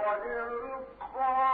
السَّاعِ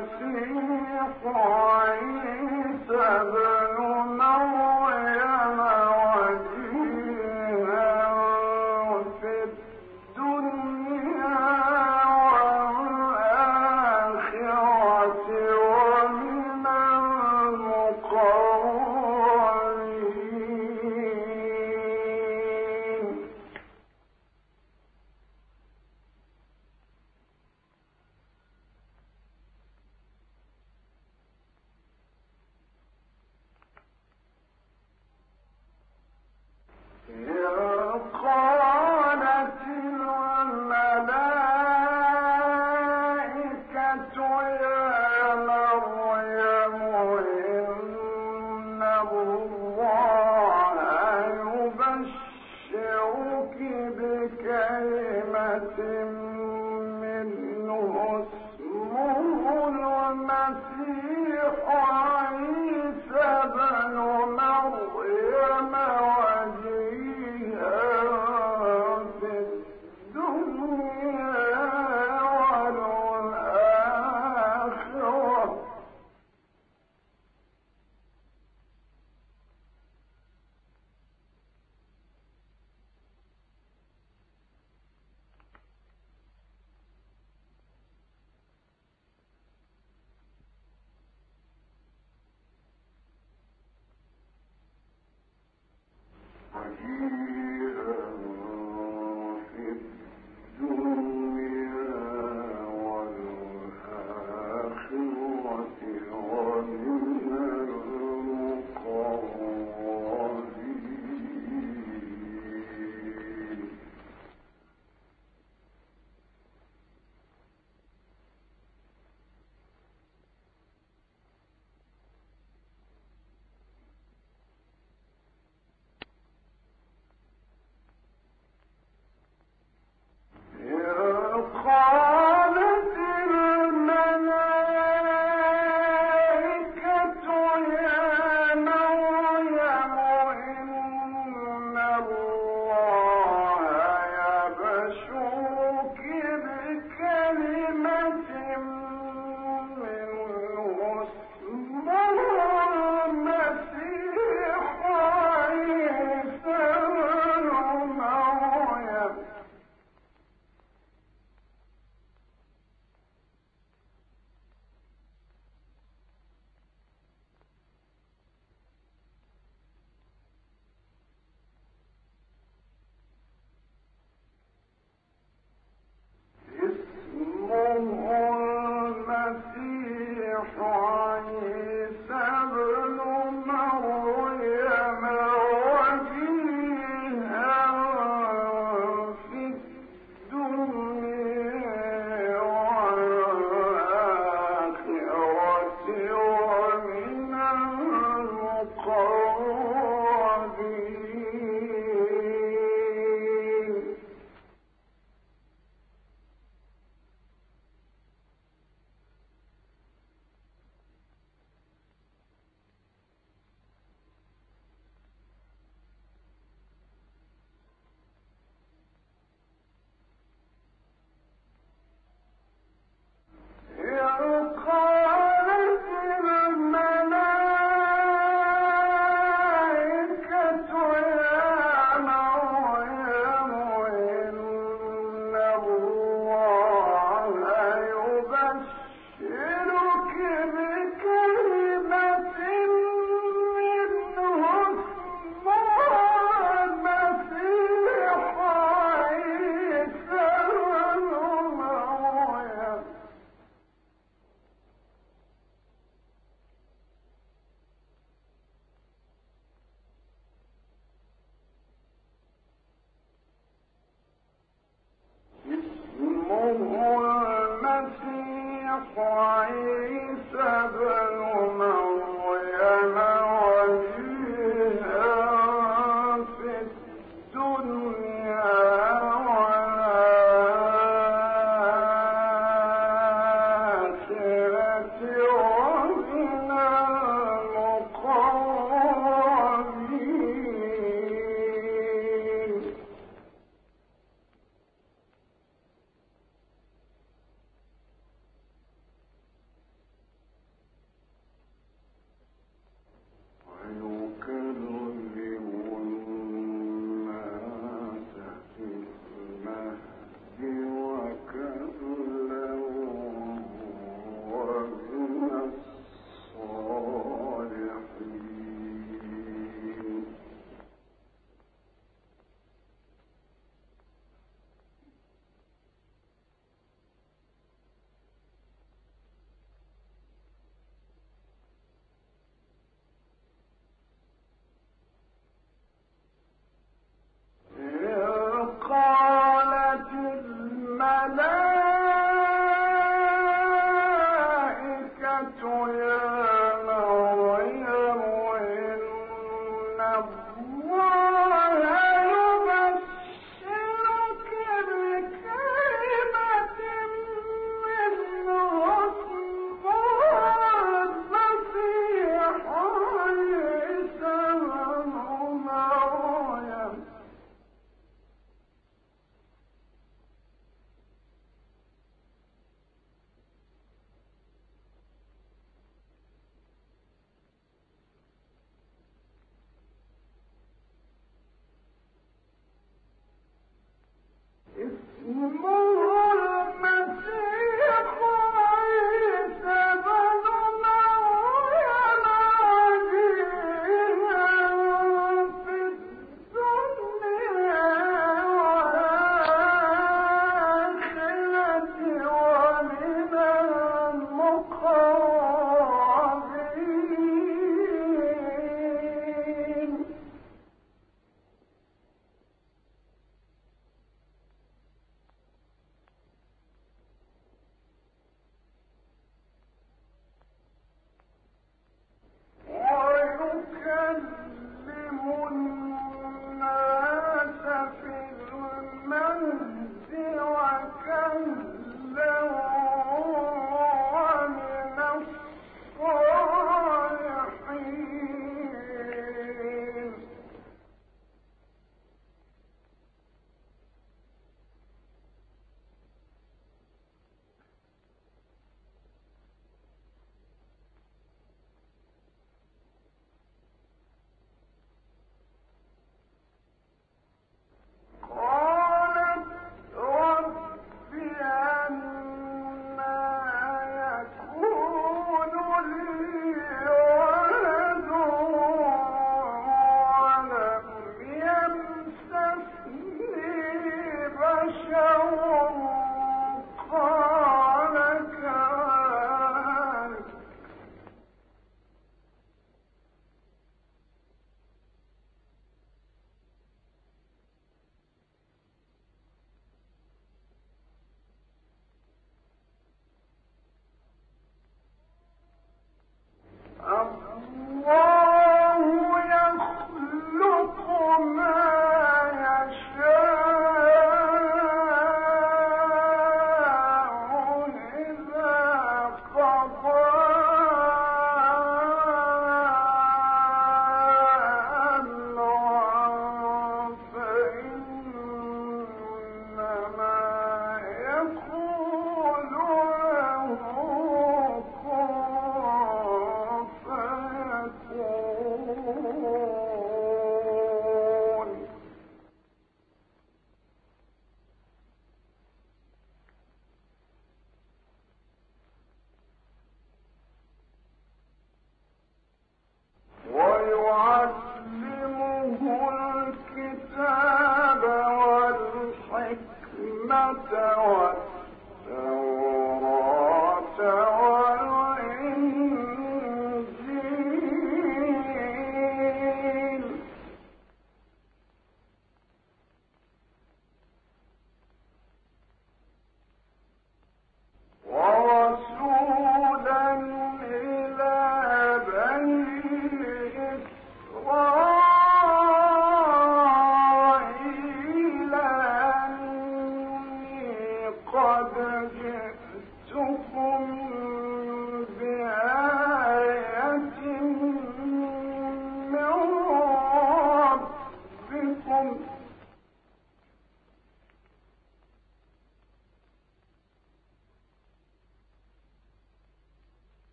عيسى بكلمة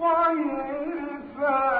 الطير فأ